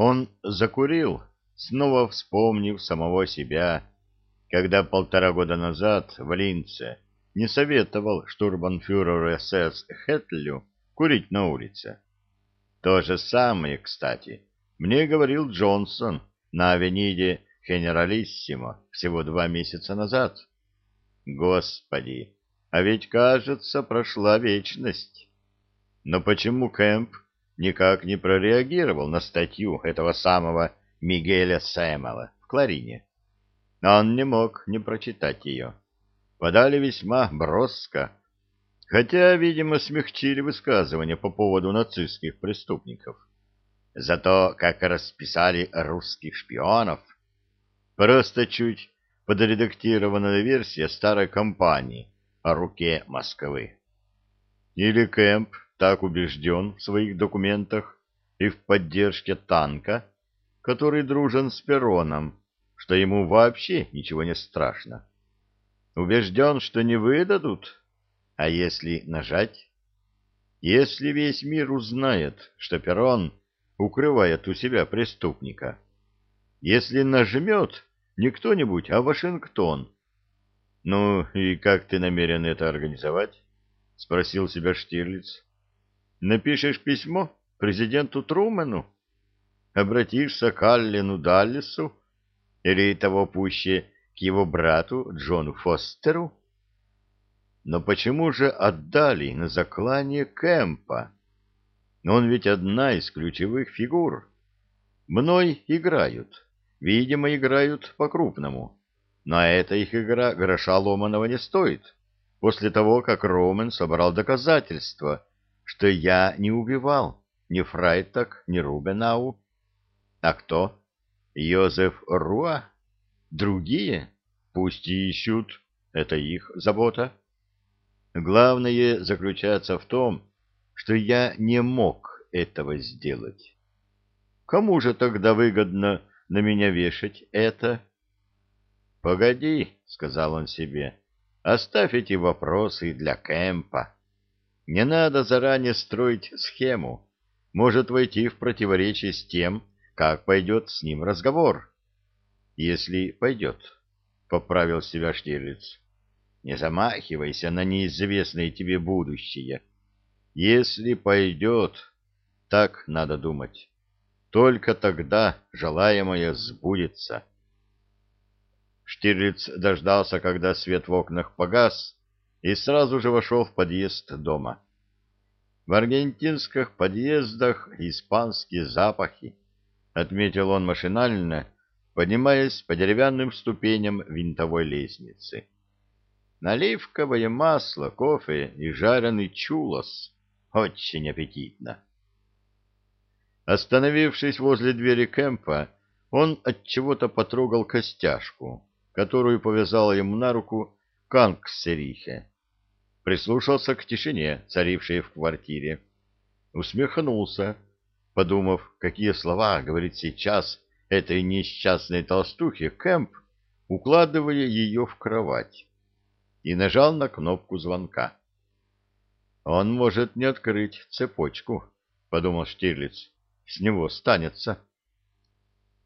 Он закурил, снова вспомнив самого себя, когда полтора года назад в Линце не советовал штурманфюреру СС Хетлю курить на улице. То же самое, кстати, мне говорил Джонсон на авениде Генералиссимо всего два месяца назад. Господи, а ведь, кажется, прошла вечность. Но почему Кэмп никак не прореагировал на статью этого самого Мигеля Сэмела в Кларине? Он не мог не прочитать ее. Подали весьма броско, хотя, видимо, смягчили высказывания по поводу нацистских преступников. Зато как расписали русских шпионов, просто чуть подредактированная версия старой кампании о руке Москвы. Или Кэмп так убежден в своих документах и в поддержке танка, который дружен с Пероном, что ему вообще ничего не страшно. Убежден, что не выдадут, а если нажать? Если весь мир узнает, что Перон укрывает у себя преступника, если нажмет не кто-нибудь, а Вашингтон. Ну и как ты намерен это организовать? Спросил себя Штирлиц. Напишешь письмо президенту Трумэну? Обратишься к Аллену Даллесу? Или того пуще к его брату Джону Фостеру? Но почему же отдали на заклание Кэмпа? Он ведь одна из ключевых фигур. Мной играют. Видимо, играют по-крупному. Но эта их игра гроша ломаного не стоит. После того, как Ромен собрал доказательства, что я не убивал ни Фрайтак, ни Рубенау. А кто? Йозеф Руа? Другие? Пусть ищут. Это их забота. Главное заключается в том, что я не мог этого сделать. Кому же тогда выгодно на меня вешать это? — Погоди, — сказал он себе, — оставь эти вопросы для Кэмпа. Не надо заранее строить схему. Может войти в противоречие с тем, как пойдет с ним разговор. Если пойдет, — поправил себя Штирлиц. Не замахивайся на неизвестное тебе будущее. Если пойдет, так надо думать. Только тогда желаемое сбудется. Штирлиц дождался, когда свет в окнах погас, и сразу же вошел в подъезд дома. В аргентинских подъездах испанские запахи, отметил он машинально, поднимаясь по деревянным ступеням винтовой лестницы. Наливковое масло, кофе и жареный чулос. Очень аппетитно. Остановившись возле двери кемпа, он от чего-то потрогал костяшку, которую повязала ему на руку Кангсерихе. Прислушался к тишине, царившей в квартире. Усмехнулся, подумав, какие слова говорит сейчас этой несчастной толстухе Кэмп, укладывая ее в кровать, и нажал на кнопку звонка. «Он может не открыть цепочку», — подумал Штирлиц с него станется.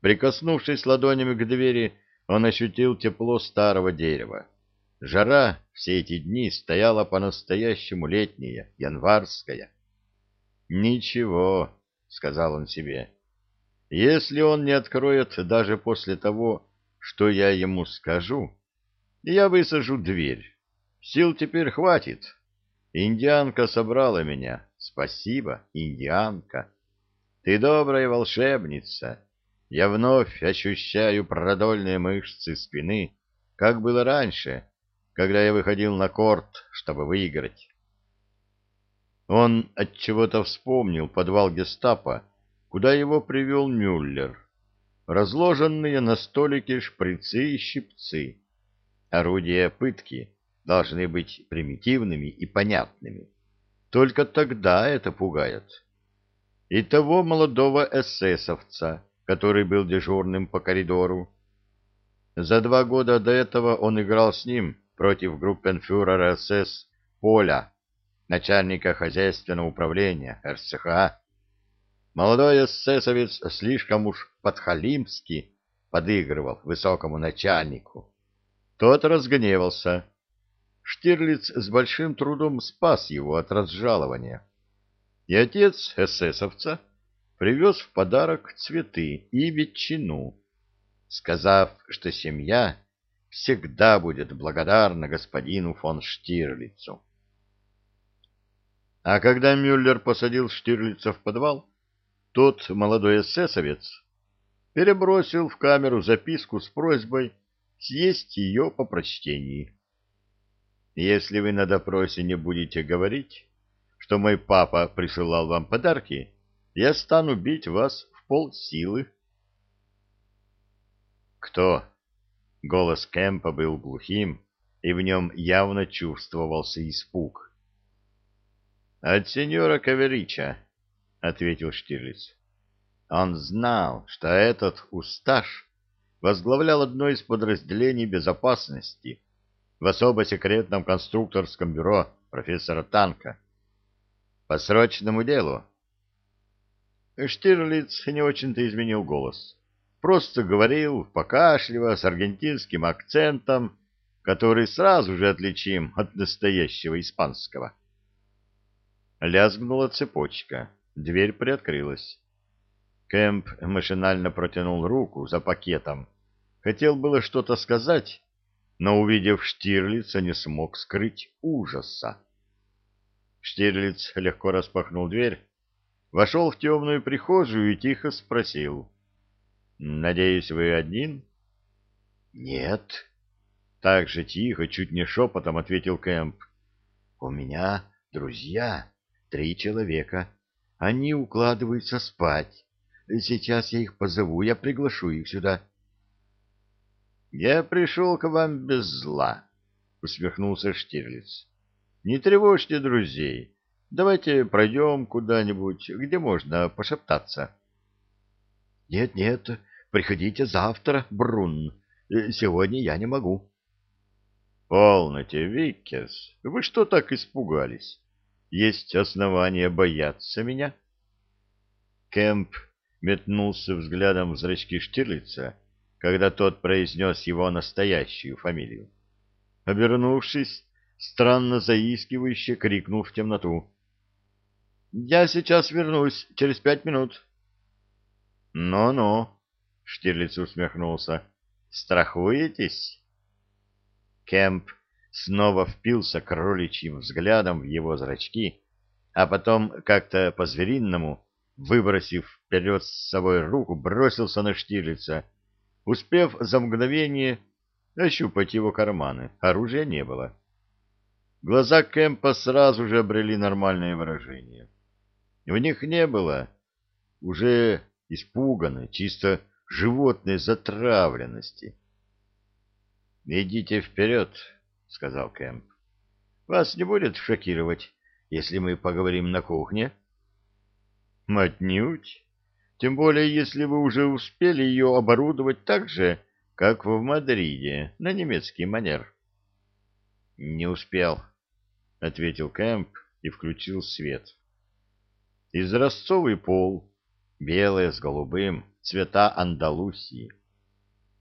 Прикоснувшись ладонями к двери, он ощутил тепло старого дерева. Жара все эти дни стояла по-настоящему летняя, январская. «Ничего», — сказал он себе, — «если он не откроет даже после того, что я ему скажу, я высажу дверь. Сил теперь хватит. Индианка собрала меня. Спасибо, индианка». Ты добрая волшебница. Я вновь ощущаю продольные мышцы спины, как было раньше, когда я выходил на корт, чтобы выиграть. Он от чего-то вспомнил подвал гестапо, куда его привел Мюллер. Разложенные на столике шприцы и щипцы. Орудия пытки должны быть примитивными и понятными. Только тогда это пугает и того молодого эсэсовца, который был дежурным по коридору. За два года до этого он играл с ним против группенфюрера СС Поля, начальника хозяйственного управления РСХА. Молодой эсэсовец слишком уж подхалимски подыгрывал высокому начальнику. Тот разгневался. Штирлиц с большим трудом спас его от разжалования. И отец эсэсовца привез в подарок цветы и ветчину, сказав, что семья всегда будет благодарна господину фон Штирлицу. А когда Мюллер посадил Штирлица в подвал, тот молодой эсэсовец перебросил в камеру записку с просьбой съесть ее по прочтении. Если вы на допросе не будете говорить, что мой папа присылал вам подарки, я стану бить вас в полсилы. Кто? Голос Кэмпа был глухим, и в нем явно чувствовался испуг. От сеньора Каверича, ответил Штирлиц. Он знал, что этот усташ возглавлял одно из подразделений безопасности в особо секретном конструкторском бюро профессора Танка. По срочному делу. Штирлиц не очень-то изменил голос. Просто говорил, покашливая, с аргентинским акцентом, который сразу же отличим от настоящего испанского. Лязгнула цепочка. Дверь приоткрылась. Кэмп машинально протянул руку за пакетом. Хотел было что-то сказать, но, увидев Штирлица, не смог скрыть ужаса. Штирлиц легко распахнул дверь, вошел в темную прихожую и тихо спросил. — Надеюсь, вы один? — Нет. Так же тихо, чуть не шепотом ответил Кэмп. — У меня друзья, три человека. Они укладываются спать. Сейчас я их позову, я приглашу их сюда. — Я пришел к вам без зла, — усмехнулся Штирлиц. — Не тревожьте друзей. Давайте пройдем куда-нибудь, где можно пошептаться. Нет, — Нет-нет, приходите завтра, Брун. Сегодня я не могу. — Полноте, Виккерс, вы что так испугались? Есть основания бояться меня? Кэмп метнулся взглядом в зрачки Штирлица, когда тот произнес его настоящую фамилию. Обернувшись, странно заискивающе крикнул в темноту. — Я сейчас вернусь, через пять минут. «Ну — Ну-ну, — Штирлиц усмехнулся, — страхуетесь? Кэмп снова впился кроличьим взглядом в его зрачки, а потом как-то по-звериному выбросив вперед с собой руку, бросился на Штирлица, успев за мгновение ощупать его карманы. Оружия не было. Глаза Кэмпа сразу же обрели нормальное выражение. В них не было уже испуганной, чисто животной затравленности. «Идите вперед», — сказал Кэмп. «Вас не будет шокировать, если мы поговорим на кухне?» Отнюдь. Тем более, если вы уже успели ее оборудовать так же, как в Мадриде, на немецкий манер. — Не успел, — ответил Кэмп и включил свет. Изразцовый пол, белое с голубым, цвета Андалусии.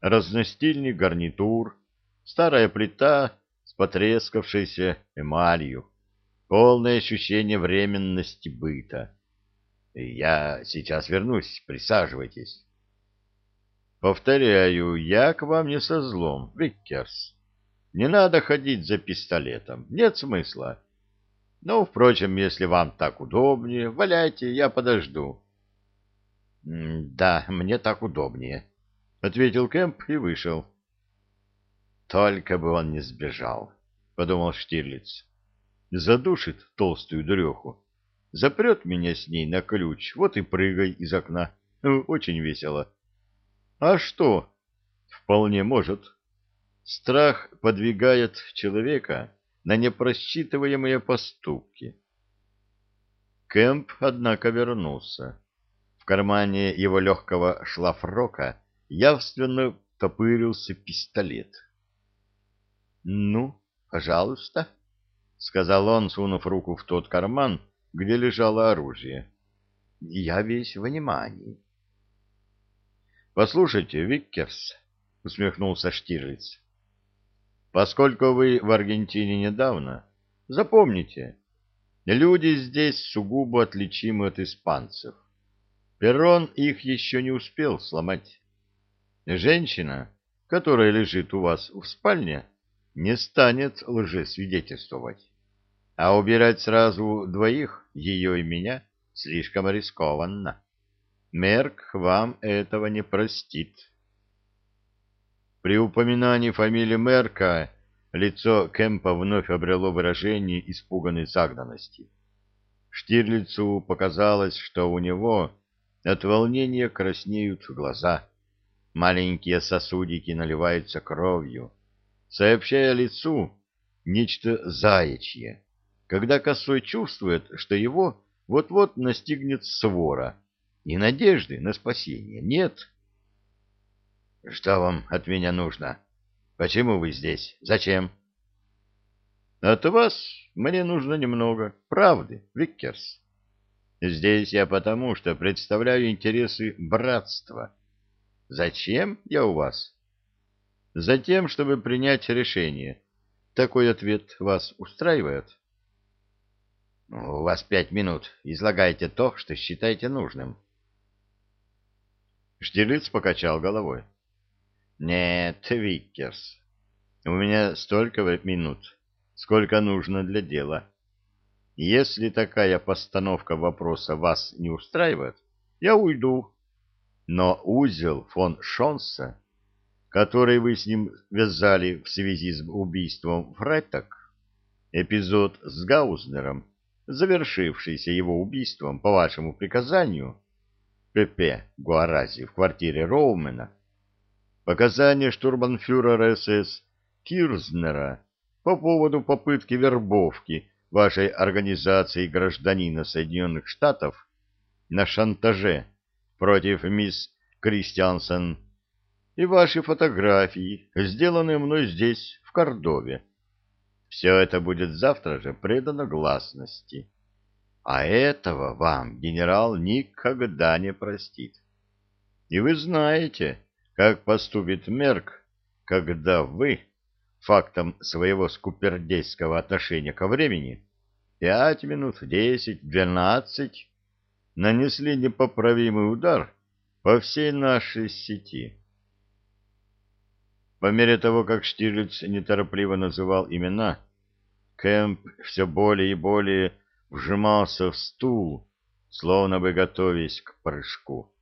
Разностильный гарнитур, старая плита с потрескавшейся эмалью, полное ощущение временности быта я сейчас вернусь, присаживайтесь. Повторяю, я к вам не со злом, Виккерс. Не надо ходить за пистолетом, нет смысла. Ну, впрочем, если вам так удобнее, валяйте, я подожду. — Да, мне так удобнее, — ответил Кэмп и вышел. — Только бы он не сбежал, — подумал Штирлиц. — Задушит толстую дуреху запрет меня с ней на ключ, вот и прыгай из окна. Ну, очень весело. А что? Вполне может. Страх подвигает человека на непросчитываемые поступки. Кэмп, однако, вернулся. Кармане его легкого шлафрока явственно топырился пистолет. — Ну, пожалуйста, — сказал он, сунув руку в тот карман, — где лежало оружие. Я весь внимание. Послушайте, Виккерс, усмехнулся Штирлиц. Поскольку вы в Аргентине недавно, запомните, люди здесь сугубо отличимы от испанцев. Перрон их еще не успел сломать. Женщина, которая лежит у вас в спальне, не станет лжесвидетельствовать. А убирать сразу двоих, ее и меня, слишком рискованно. Мерк вам этого не простит. При упоминании фамилии Мерка лицо Кемпа вновь обрело выражение испуганной загнанности. Штирлицу показалось, что у него от волнения краснеют глаза. Маленькие сосудики наливаются кровью, сообщая лицу нечто заячье, когда косой чувствует, что его вот-вот настигнет свора, и надежды на спасение нет. — Что вам от меня нужно? Почему вы здесь? Зачем? — От вас мне нужно немного правды, Виккерс. Здесь я потому, что представляю интересы братства. Зачем я у вас? Затем, чтобы принять решение. Такой ответ вас устраивает? У вас пять минут. Излагайте то, что считаете нужным. Штирлиц покачал головой. Нет, Виккерс, у меня столько минут, сколько нужно для дела. Если такая постановка вопроса вас не устраивает, я уйду. Но узел фон Шонса, который вы с ним вязали в связи с убийством Фретток, эпизод с Гаузнером, завершившийся его убийством по вашему приказанию, ПП Гуарази в квартире Роумена, показания штурманфюрера СС Кирзнера по поводу попытки вербовки вашей организации гражданина Соединенных Штатов на шантаже против мисс Кристиансен и ваши фотографии, сделанные мной здесь, в Кордове. Все это будет завтра же предано гласности. А этого вам генерал никогда не простит. И вы знаете, как поступит Мерк, когда вы фактом своего скупердейского отношения ко времени пять минут, десять, двенадцать нанесли непоправимый удар по всей нашей сети. По мере того, как Штирлиц неторопливо называл имена, Кэмп все более и более вжимался в стул, словно бы готовясь к прыжку.